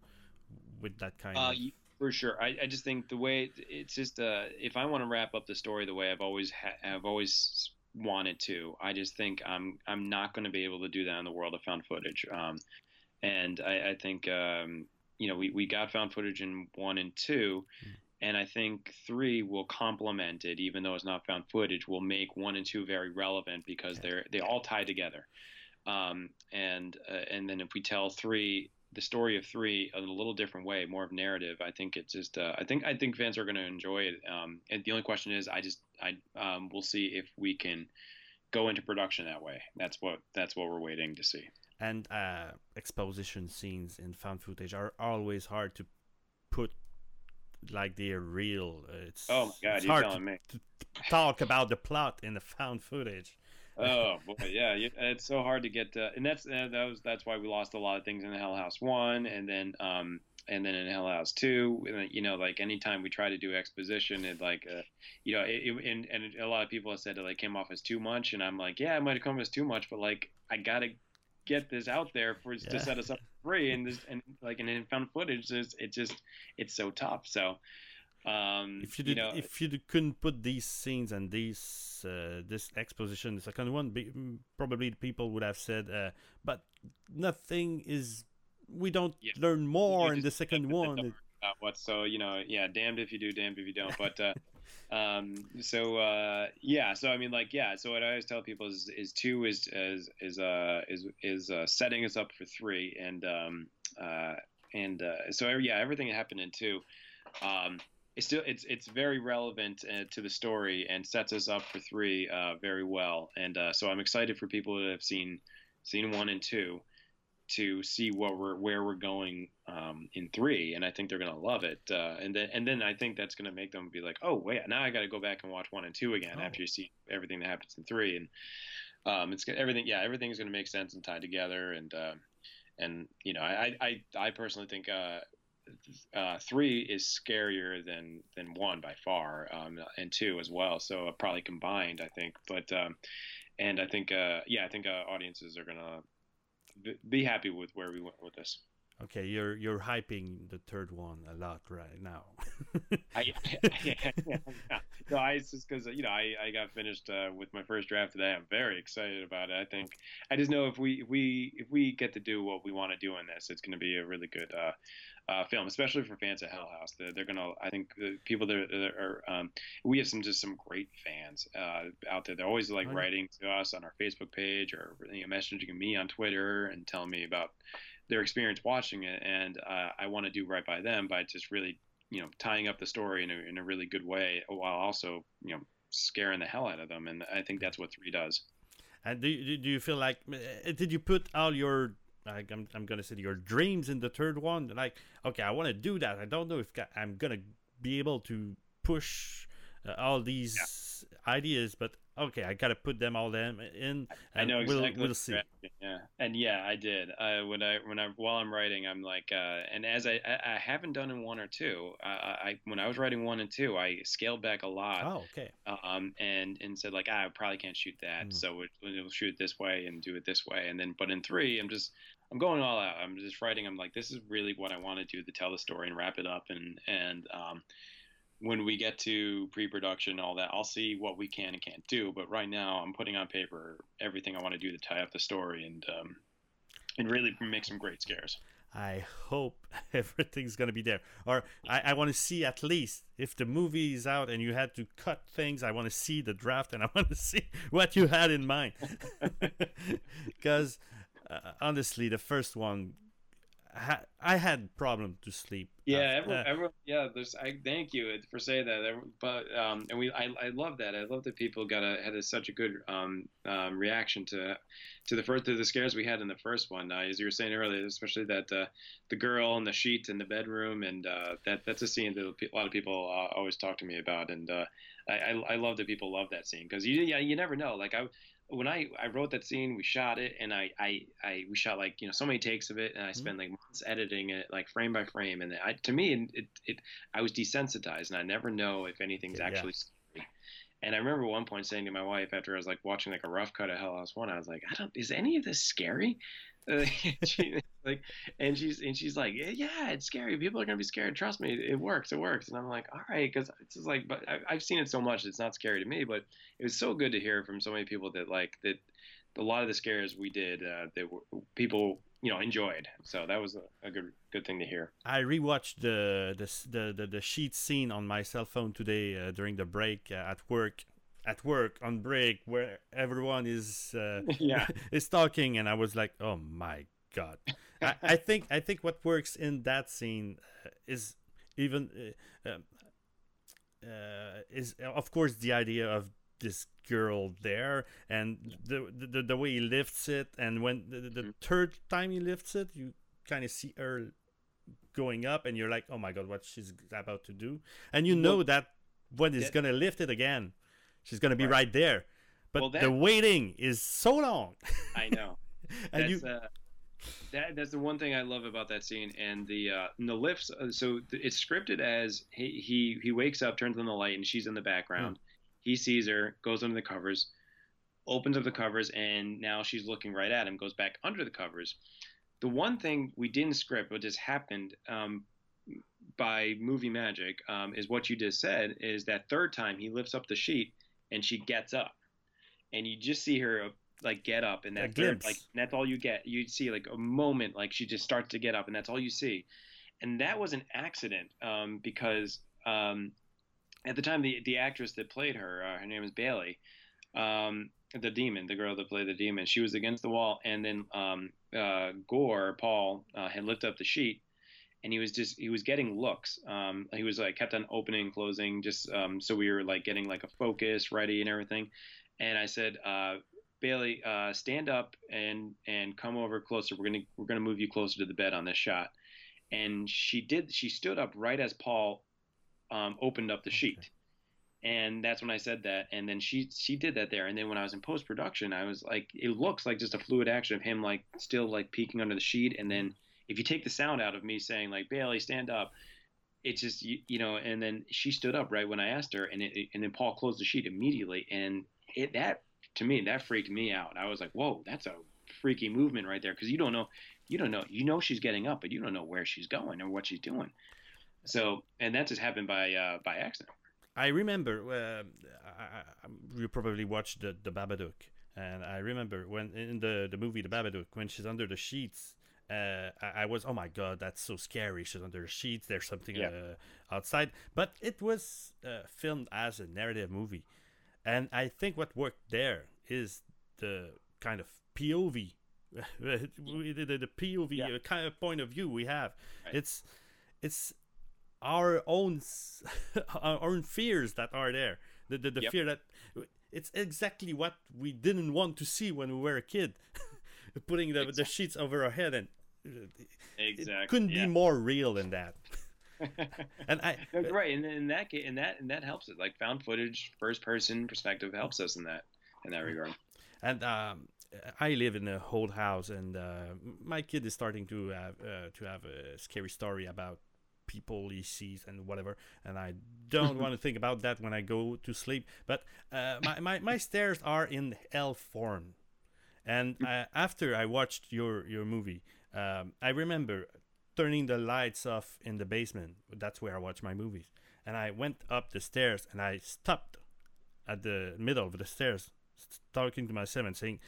with that kind Uh, of. for sure. I, I just think the way it's just uh, if I want to wrap up the story the way I've always ha- I've always wanted to, I just think I'm I'm not going to be able to do that in the world of found footage. Um, and I, I think um, you know we, we got found footage in one and two, and I think three will complement it, even though it's not found footage. Will make one and two very relevant because they're they all tie together. Um, and uh, and then if we tell three the story of three in a little different way, more of narrative. I think it's just. Uh, I think I think fans are going to enjoy it. Um, and the only question is, I just I um, we'll see if we can go into production that way. That's what that's what we're waiting to see. and uh, exposition scenes in found footage are always hard to put like they're real. It's Oh my god, it's you're hard telling me. to, to talk about the plot in the found footage. Oh boy, yeah, it's so hard to get. Uh, and that's uh, that was that's why we lost a lot of things in Hell House one, and then um and then in Hell House two. And then, you know, like anytime we try to do exposition, it like uh, you know, it, it, and and a lot of people have said it like came off as too much, and I'm like, yeah, it might have come off as too much, but like I gotta get this out there for Yeah. to set us up free, and this and like and in found footage, it's, it just it's so tough. So. Um, If you did, know, if you couldn't put these scenes and these uh, this exposition, the second one, be, mm, probably people would have said, uh, but nothing is. We don't Yeah. learn more in the second one. about what so you know yeah damned if you do damned if you don't but uh um so uh yeah so i mean like yeah so what i always tell people is is two is is is uh is is uh setting us up for three and um uh and uh so yeah everything that happened in two um it's still it's it's very relevant uh, to the story and sets us up for three uh very well. And uh so i'm excited for people that have seen seen one and two to see what we're where we're going um, in three, and I think they're gonna love it. Uh, and then and then I think that's gonna make them be like, oh wait, now I got to go back and watch one and two again Oh. after you see everything that happens in three. And um, it's everything. Yeah, everything's going to make sense and tie together, and uh, and you know, I I I personally think. Uh, uh, three is scarier than than one by far, um, and two as well. So uh, probably combined, I think. But um, and I think uh, yeah, I think uh, audiences are gonna be happy with where we went with this. Okay, you're you're hyping the third one a lot right now. I, yeah, yeah, no, I, it's just because you know I, I got finished uh, with my first draft today. I'm very excited about it. I think I just know if we if we if we get to do what we want to do in this, it's going to be a really good uh, uh, film, especially for fans of Hell House. They're, they're gonna I think the people that are, are um, we have some just some great fans uh, out there. They're always like writing to us on our Facebook page or you know, messaging me on Twitter and telling me about their experience watching it, and uh, I want to do right by them by just really, you know, tying up the story in a, in a really good way while also, you know, scaring the hell out of them. And I think that's what three does. And do you, do you feel like uh, did you put all your like I'm I'm gonna say your dreams in the third one? Like, okay, I want to do that. I don't know if I'm gonna be able to push uh, all these yeah. ideas, but okay, I gotta put them all them in. I know exactly. We'll, we'll see. Yeah, and yeah, I did. Uh, when I when I while I'm writing, I'm like, uh, and as I, I, I haven't done in one or two. I, I when I was writing one and two, I scaled back a lot. Oh, okay. Um, and and said like, ah, I probably can't shoot that, mm. so we'll, we'll shoot it this way and do it this way. And then, but in three, I'm just I'm going all out. I'm just writing. I'm like, this is really what I want to do to tell the story and wrap it up and and um when we get to pre-production all that, I'll see what we can and can't do. But right now, I'm putting on paper everything I want to do to tie up the story and um, and really make some great scares. I hope everything's gonna be there, or I, I want to see at least if the movie is out and you had to cut things. I want to see the draft and I want to see what you had in mind, because uh, honestly, the first one I had problem to sleep. Yeah, everyone, uh, everyone, yeah. There's. I thank you for saying that. But um, and we, I, I love that. I love that people got a had a, such a good um, um, reaction to, to the first to the scares we had in the first one. Uh, as you were saying earlier, especially that uh, the girl and the sheet in the bedroom, and uh, that that's a scene that a lot of people uh, always talk to me about, and uh, I, I, I love that people love that scene because you yeah you never know. Like I when I, I wrote that scene, we shot it, and I, I, I we shot like you know so many takes of it, and I mm-hmm. spent like months editing it, like frame by frame, and I, to me, it, it, I was desensitized, and I never know if anything's actually scary. And I remember one point saying to my wife after I was like watching like a rough cut of Hell House One, I was like, I don't, is any of this scary? Uh, she, like, and she's and she's like, yeah, it's scary. People are gonna be scared. Trust me, it works. It works. And I'm like, all right, because it's just like, but I, have seen it so much, it's not scary to me. But it was so good to hear from so many people that like that. A lot of the scares we did, uh, that were, people you know enjoyed. So that was a, a, good good thing to hear. I rewatched the the the the, the sheet scene on my cell phone today uh, during the break uh, at work. At work on break, where everyone is uh, yeah. is talking, and I was like, "Oh my god!" I, I, think I think what works in that scene uh, is even uh, um, uh, is of course the idea of this girl there and the, the the way he lifts it and when the, the mm-hmm. third time he lifts it you kind of see her going up and you're like oh my god what she's about to do. And you know that when he's gonna lift it again she's gonna be right, right there but well, that, the waiting is so long i know and That's, you uh, that that's the one thing I love about that scene and the uh, and the lifts. Uh, so it's scripted as he, he he wakes up, turns on the light, and she's in the background. Mm. He sees her, goes under the covers, opens up the covers, and now she's looking right at him. Goes back under the covers. The one thing we didn't script, but just happened um, by movie magic, um, is what you just said. Is that third time he lifts up the sheet and she gets up, and you just see her like get up and that third, like that's all you get. You see like a moment like she just starts to get up and that's all you see, and that was an accident um, because um, at the time the the actress that played her, uh, her name is Bailey. Um, the demon, the girl that played the demon, she was against the wall, and then um, uh, Gore Paul uh, had lifted up the sheet, and he was just he was getting looks. Um, he was like kept on opening and closing, just um, so we were like getting like a focus ready and everything. And I said, uh, Bailey, uh, stand up and and come over closer. We're gonna we're gonna move you closer to the bed on this shot. And she did. She stood up right as Paul um, opened up the sheet, and that's when I said that. And then she she did that there. And then when I was in post production, I was like, it looks like just a fluid action of him like still like peeking under the sheet. And then if you take the sound out of me saying like Bailey, stand up, it's just you, you know. And then she stood up right when I asked her, and it, and then Paul closed the sheet immediately, and it that to me that freaked me out. I was like, whoa, that's a freaky movement right there because you don't know you don't know you know she's getting up but you don't know where she's going or what she's doing so and that just happened by uh, by accident I remember uh, I, I, you probably watched the the Babadook, and I remember when in the the movie The Babadook when she's under the sheets. Uh, I, I, was oh my god that's so scary she's under the sheets there's something yeah. uh, outside but it was uh, filmed as a narrative movie and I think what worked there is the kind of POV the, the, POV yeah. Uh, kind of point of view we have right. it's it's our own our own fears that are there the the, the yep. fear that it's exactly what we didn't want to see when we were a kid putting the, exactly. the sheets over our head and exactly. it couldn't yeah. be more real than that and I right and in that and that and that helps it like found footage first person perspective helps us in that in that regard and um, I live in a old house, and uh, my kid is starting to have uh, to have a scary story about people he sees and whatever and i don't want to think about that when i go to sleep but uh, my, my, my stairs are in L form and uh, after i watched your your movie um, i remember turning the lights off in the basement that's where i watch my movies and i went up the stairs and i stopped at the middle of the stairs talking to myself and saying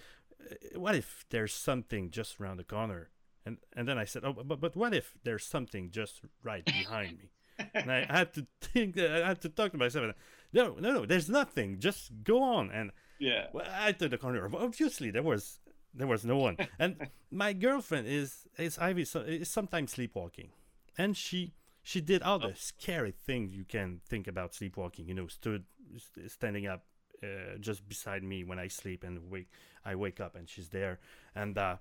uh, what if there's something just around the corner and and then I said, "Oh, but but what if there's something just right behind me?" and I had to think. I had to talk to myself. No, no, no. There's nothing. Just go on. And yeah, well, I took the corner. Obviously, there was there was no one. and my girlfriend is is Ivy. So is sometimes sleepwalking, and she she did all the oh. scary things you can think about sleepwalking. You know, stood standing up uh, just beside me when I sleep and wake. I wake up and she's there, and uh,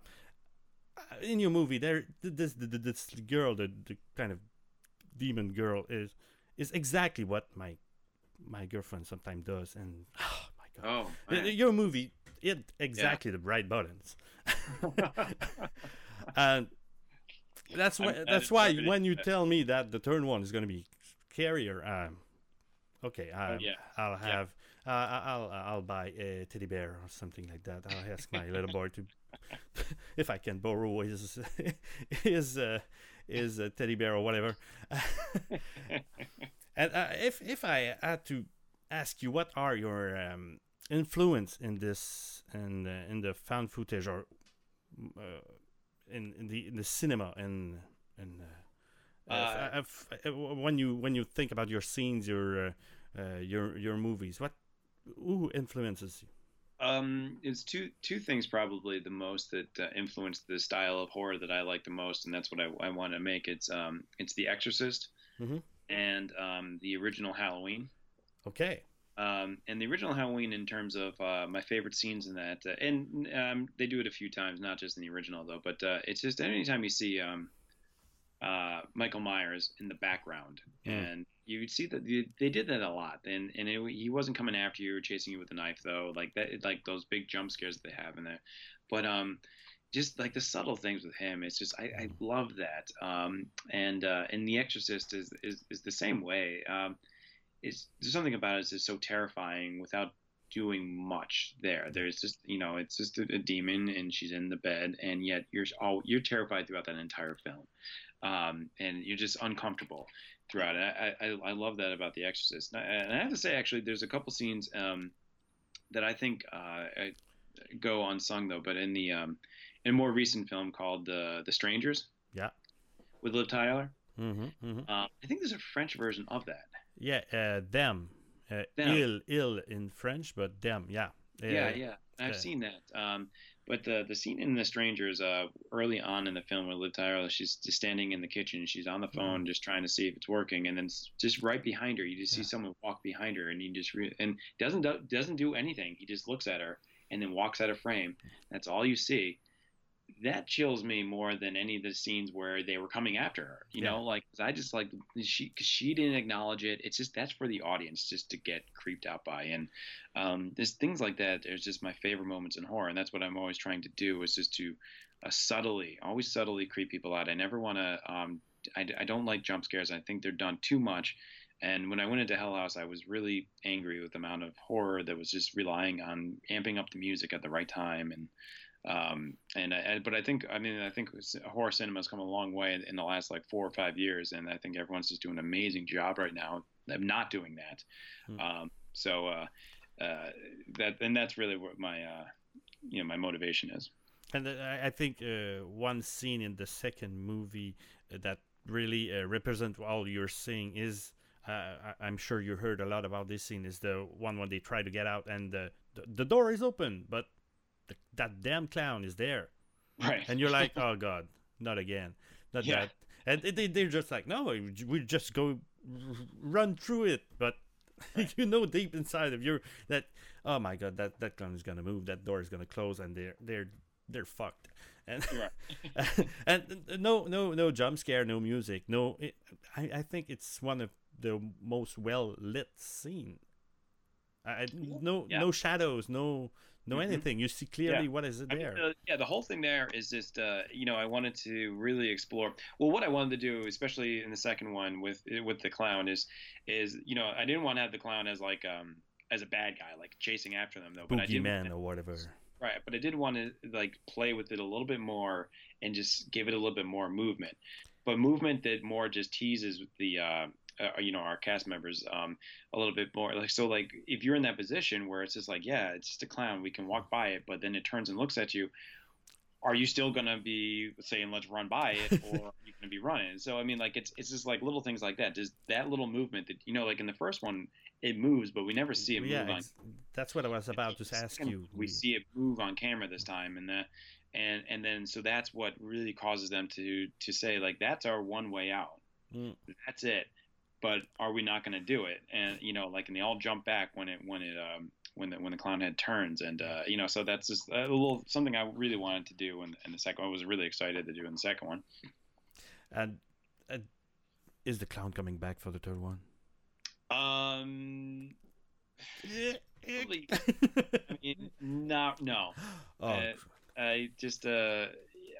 uh, in your movie there this this, this girl the, the kind of demon girl is is exactly what my my girlfriend sometimes does and oh my god oh, your movie it exactly yeah. the right buttons and that's why that's why when you tell me that the turn one is going to be scarier um okay I, oh, yeah. i'll have yeah. uh, i'll i'll buy a teddy bear or something like that i'll ask my little boy to if I can borrow his his uh, his uh, teddy bear or whatever. And uh, if if I had to ask you, what are your um, influence in this in the, in the found footage or uh, in, in the in the cinema and and uh, uh, when you when you think about your scenes, your your your movies, what who influences you? Um, it's two two things probably the most that uh, influenced the style of horror that I like the most, and that's what I, I want to make. It's um, it's The Exorcist mm-hmm. And um, the original Halloween. Okay. Um, and the original Halloween, in terms of uh, my favorite scenes in that, uh, and um, they do it a few times, not just in the original though, but uh, it's just anytime you see um, uh, Michael Myers in the background, mm. and you would see that they did that a lot, and and it, he wasn't coming after you or chasing you with a knife though, like that, like those big jump scares that they have in there, but um, just like the subtle things with him, it's just I, I love that, um, and uh, and The Exorcist is is, is the same way. Um, it's there's something about it that's so terrifying without doing much there. There's just you know it's just a, a, demon and she's in the bed and yet you're all you're terrified throughout that entire film, um, and you're just uncomfortable throughout. I, I, I love that about The Exorcist. And I, and I, have to say, actually, there's a couple scenes um, that I think uh, go unsung though. But in the um, a more recent film called The The Strangers, yeah, with Liv Tyler, mm-hmm, mm-hmm. Uh, I think there's a French version of that. Yeah, uh, them, uh, them. Ils, Ils in French, but them, yeah. yeah, yeah. I've seen that. Um, but the the scene in The Strangers, uh, early on in the film, with Liv Tyler, she's just standing in the kitchen, she's on the mm-hmm. phone, mm-hmm. just trying to see if it's working, and then just right behind her, you just yeah. see someone walk behind her, and he just re- and doesn't do, doesn't do anything. He just looks at her and then walks out of frame. That's all you see. That chills me more than any of the scenes where they were coming after her. You yeah. know, like I just like she cause she didn't acknowledge it. It's just that's for the audience just to get creeped out by, and um, there's things like that. There's just my favorite moments in horror, and that's what I'm always trying to do is just to uh, subtly, always subtly creep people out. I never want to. Um, I, I don't like jump scares. I think they're done too much. And when I went into Hell House, I was really angry with the amount of horror that was just relying on amping up the music at the right time and um, and I, but I think I mean I think horror cinema has come a long way in the last like four or five years, and I think everyone's just doing an amazing job right now of not doing that. Hmm. Um, so uh, uh, that and that's really what my uh, you know my motivation is. And uh, I think uh, one scene in the second movie uh, that really represent all you're saying is. I'm sure you heard a lot about this scene. Is the one when they try to get out and the, the, the door is open, but the, that damn clown is there. Right. And you're like, oh God, not again. Not yeah. that. And they, they're just like, no, we just go run through it. But right. you know deep inside of you that, oh my God, that, that clown is going to move. That door is going to close and they're, they're, they're fucked. And, right. and no, no, no jump scare, no music. No, it, I, I think it's one of the most well lit scene. I, no, yeah. no shadows, no, know mm-hmm. anything. You see clearly yeah. what is it there. I mean, uh, yeah, the whole thing there is just uh, you know I wanted to really explore. Well, what I wanted to do, especially in the second one with with the clown, is is you know I didn't want to have the clown as like um as a bad guy like chasing after them though. But I did man or whatever. Right, but I did want to like play with it a little bit more and just give it a little bit more movement, but movement that more just teases the uh, uh, you know our cast members um, a little bit more like so like if you're in that position where it's just like yeah it's just a clown we can walk by it but then it turns and looks at you are you still gonna be saying let's run by it or are you gonna be running? So i mean like it's it's just like little things like that just that little movement that you know like in the first one it moves but we never see it move yeah, on that's what i was about to ask you we see it move on camera this time and that and and then so that's what really causes them to to say like that's our one way out. Mm. that's it but are we not going to do it? And you know, like, and they all jump back when it when it um, when the when the clown head turns, and uh, you know, so that's just a little something I really wanted to do in, in the second. one. I was really excited to do in the second one. And uh, is the clown coming back for the third one? Um. Probably, I mean, no, no. Oh. Uh, I just uh,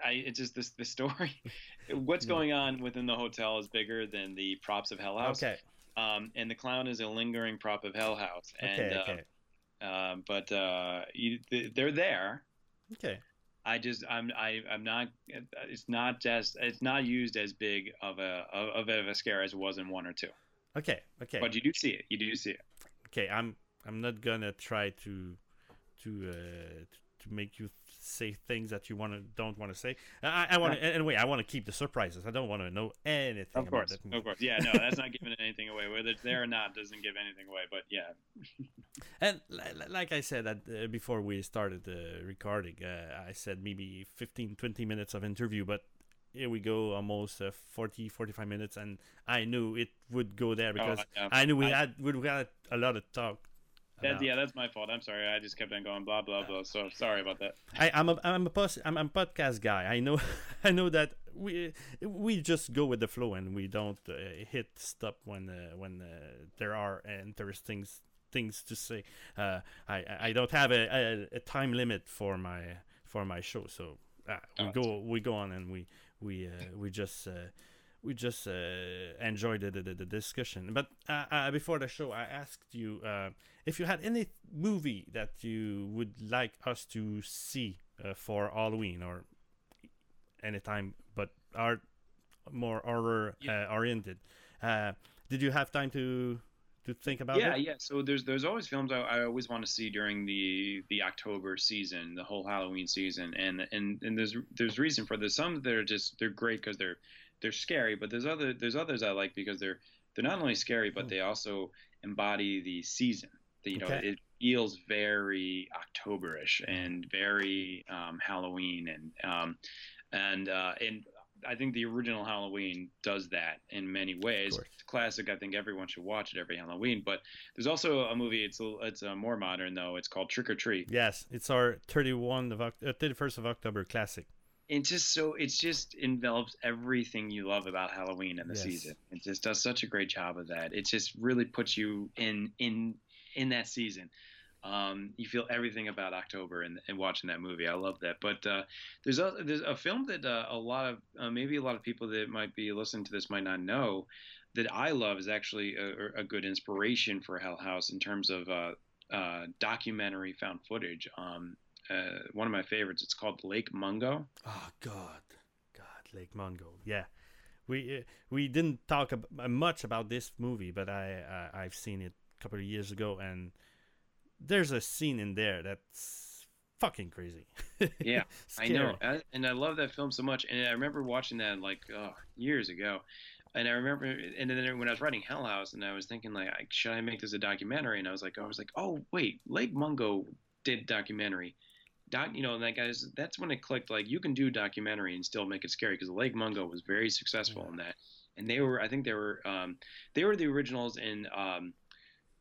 I it's just this the story. What's going on within the hotel is bigger than the props of Hell House. Okay. Um, and the clown is a lingering prop of Hell House. And, okay. okay. Uh, um, but uh, you, they're there. Okay. I just I'm I I'm not it's not just it's not used as big of a of, of a scare as it was in one or two. Okay. Okay. But you do see it. You do see it. Okay. I'm I'm not gonna try to to uh, to make you say things that you want to don't want to say. I, I want to anyway. I want to keep the surprises. I don't want to know anything. Of course, of course. Yeah, no, that's not giving anything away. Whether it's there or not doesn't give anything away. But yeah. and like I said that uh, before we started the recording, uh, I said maybe 15, 20 minutes of interview, but here we go almost uh, 40 45 minutes and i knew it would go there oh, because oh, i knew we I, had we had a lot of talk that, yeah, that's my fault. I'm sorry. I just kept on going blah blah blah. So sorry about that. I, I'm a I'm a post, I'm, I'm a podcast guy. I know I know that we we just go with the flow and we don't uh, hit stop when uh, when uh, there are interesting things to say. Uh, I I don't have a, a, a, time limit for my for my show, so uh, we oh, go we go on and we we uh, we just we just enjoyed the, the, the discussion. But before the show, I asked you if you had any movie that you would like us to see uh, for Halloween or anytime, but are more horror uh, oriented, uh, did you have time to to think about yeah, it? Yeah, So there's there's always films I, I, always want to see during the the October season, the whole Halloween season, and and and there's there's reason for this. Some that are just they're great because they're they're scary, but there's other there's others I like because they're they're not only scary, but oh. they also embody the season you know, okay. it feels very Octoberish and very um, Halloween, and um, and uh, and I think the original Halloween does that in many ways. It's classic. I think everyone should watch it every Halloween. But there's also a movie. It's a, it's a more modern though. It's called Trick or Treat. Yes, it's our 31 of uh, 31st of October classic. It's just so it's just envelops everything you love about Halloween and the yes. season. It just does such a great job of that. It just really puts you in in in that season. Um, you feel everything about October and, and, watching that movie. I love that. But uh, there's a there's a film that uh, a lot of uh, maybe a lot of people that might be listening to this might not know that I love is actually a, a good inspiration for Hell House in terms of uh, uh, documentary found footage. Um, uh, one of my favorites. It's called Lake Mungo. Oh God, God, Lake Mungo. Yeah, we uh, we didn't talk ab- uh, much about this movie, but I, I I've seen it a couple of years ago and there's a scene in there that's fucking crazy. yeah, I know, I, and I love that film so much. And I remember watching that like oh, years ago. And I remember, and then when I was writing Hell House, and I was thinking like, should I make this a documentary? And I was like, I was like, oh wait, Lake Mungo did documentary. Doc, you know, that guys, that's when it clicked. Like, you can do documentary and still make it scary because Lake Mungo was very successful yeah. in that. And they were, I think they were, um, they were the originals in um,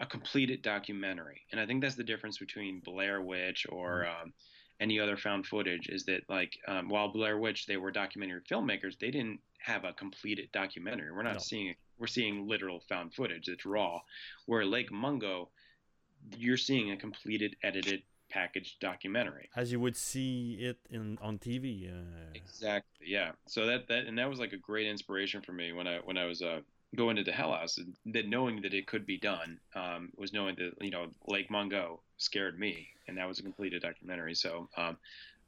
a completed documentary. And I think that's the difference between Blair Witch or mm-hmm. um, any other found footage is that like um, while Blair Witch they were documentary filmmakers, they didn't have a completed documentary. We're not no. seeing we're seeing literal found footage that's raw. Where Lake Mungo, you're seeing a completed edited packaged documentary as you would see it in on TV. Uh... Exactly, yeah. So that that and that was like a great inspiration for me when I when I was uh, going into Hell House, that knowing that it could be done um, was knowing that you know Lake Mungo scared me, and that was a completed documentary. So um,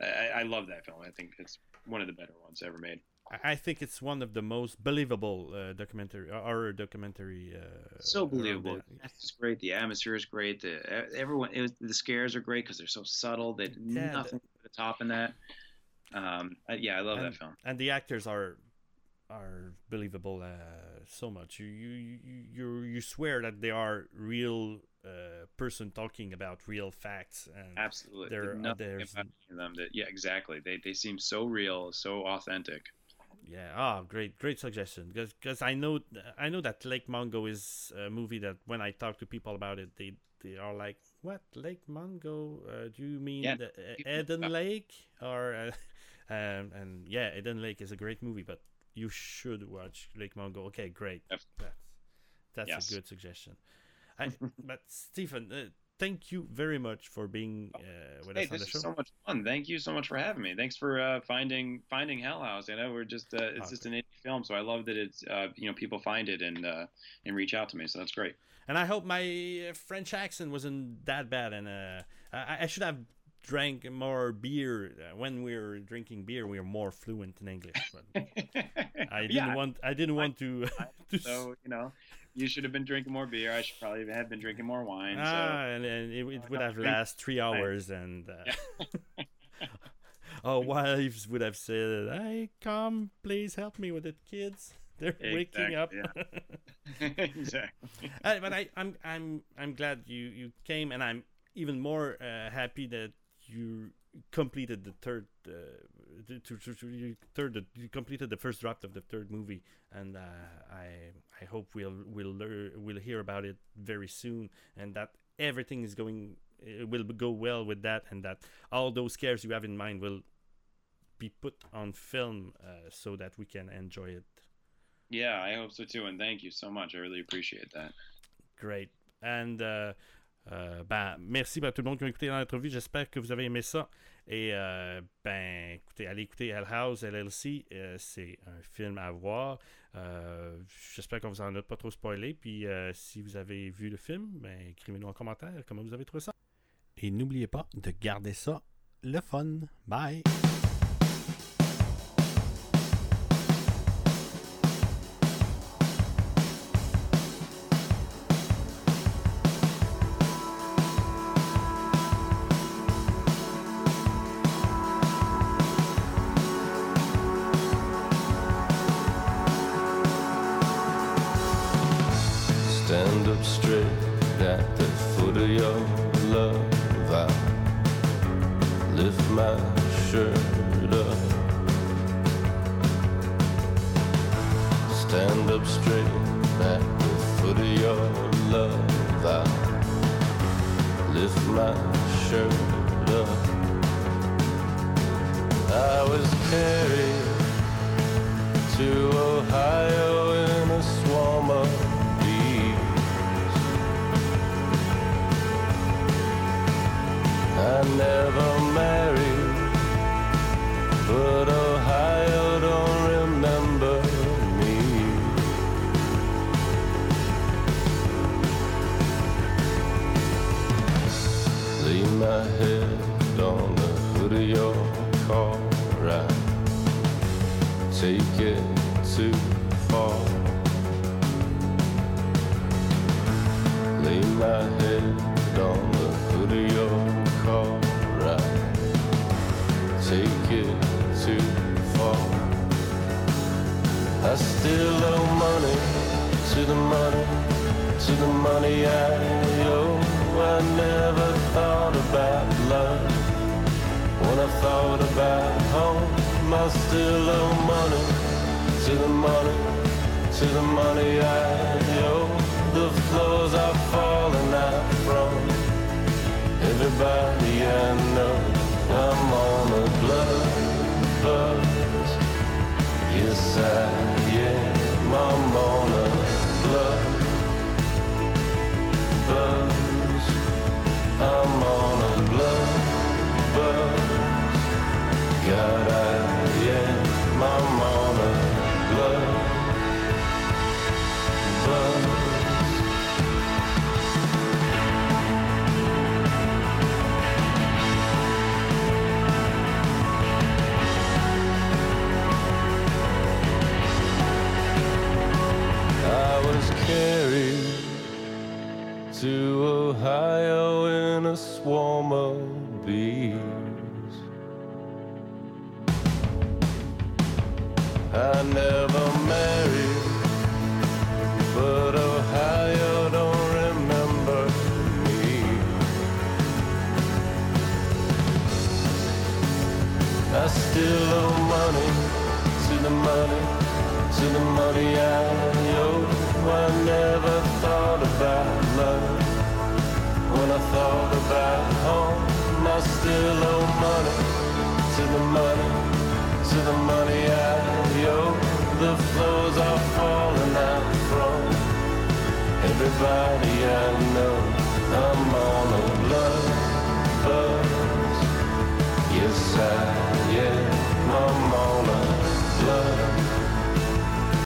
I, I love that film. I think it's one of the better ones ever made. I think it's one of the most believable uh, documentary uh, horror documentary. Uh, so believable. It's great. The atmosphere is great. The everyone, was, the scares are great because they're so subtle. That yeah, nothing the, to top in that. Um, yeah, I love and, that film. And the actors are are believable uh, so much. You you you you swear that they are real uh, person talking about real facts. And Absolutely, there there's them that yeah exactly. They they seem so real, so authentic. Yeah. Oh, great, great suggestion. Because because I know I know that Lake Mungo is a movie that when I talk to people about it, they they are like, "What Lake Mungo? Uh, do you mean yeah. the, uh, Eden Lake?" Or uh, um, and yeah, Eden Lake is a great movie, but you should watch Lake Mungo. Okay, great. That's that's yes. a good suggestion. I, but Stephen, uh, thank you very much for being uh, with hey, us on the show. so much fun. Thank you so much for having me. Thanks for uh, finding finding Hell House. I know we're just uh, it's okay. just an indie film, so I love that it's uh, you know people find it and uh, and reach out to me. So that's great. And I hope my French accent wasn't that bad. And uh, I, I should have drank more beer uh, when we were drinking beer we were more fluent in english but i didn't yeah. want i didn't want to, to so you know you should have been drinking more beer i should probably have been drinking more wine ah, so. and, and it, it would have last three hours and uh, yeah. our wives would have said "Hey, come please help me with it kids they're exactly, waking up yeah. exactly uh, but I, I'm I'm I'm glad you you came, and I'm even more uh, happy that you completed the third uh, third you completed the first draft of the third movie and uh, I I hope we'll we'll learn, we'll hear about it very soon and that everything is going it will go well with that and that all those scares you have in mind will be put on film uh, so that we can enjoy it. Yeah I hope so too and thank you so much. I really appreciate that. Great. And uh, Euh, ben, merci à tout le monde qui a écouté l'entrevue. J'espère que vous avez aimé ça. Et euh, ben, écoutez, allez écouter Hell House LLC. Euh, c'est un film à voir. J'espère qu'on vous en a pas trop spoilé. Puis si vous avez vu le film, ben, écrivez-nous en commentaire comment vous avez trouvé ça. Et n'oubliez pas de garder ça le fun. Bye! I still owe money to the money, to the money I owe. The floors are falling out from everybody I know. I'm on a blood buzz. Yes, I am. I'm on a blood buzz. I'm on a blood buzz. God, I am. I'm on a blood. I was carried to Ohio in a swarm of I never married, but don't remember me. I still owe money to the money, to the money I. I never thought about love when I thought about home. I still owe money to the money, to the money I owe. The flows are falling out from everybody I know. I'm on a love buzz. Yes, I am. I'm on a love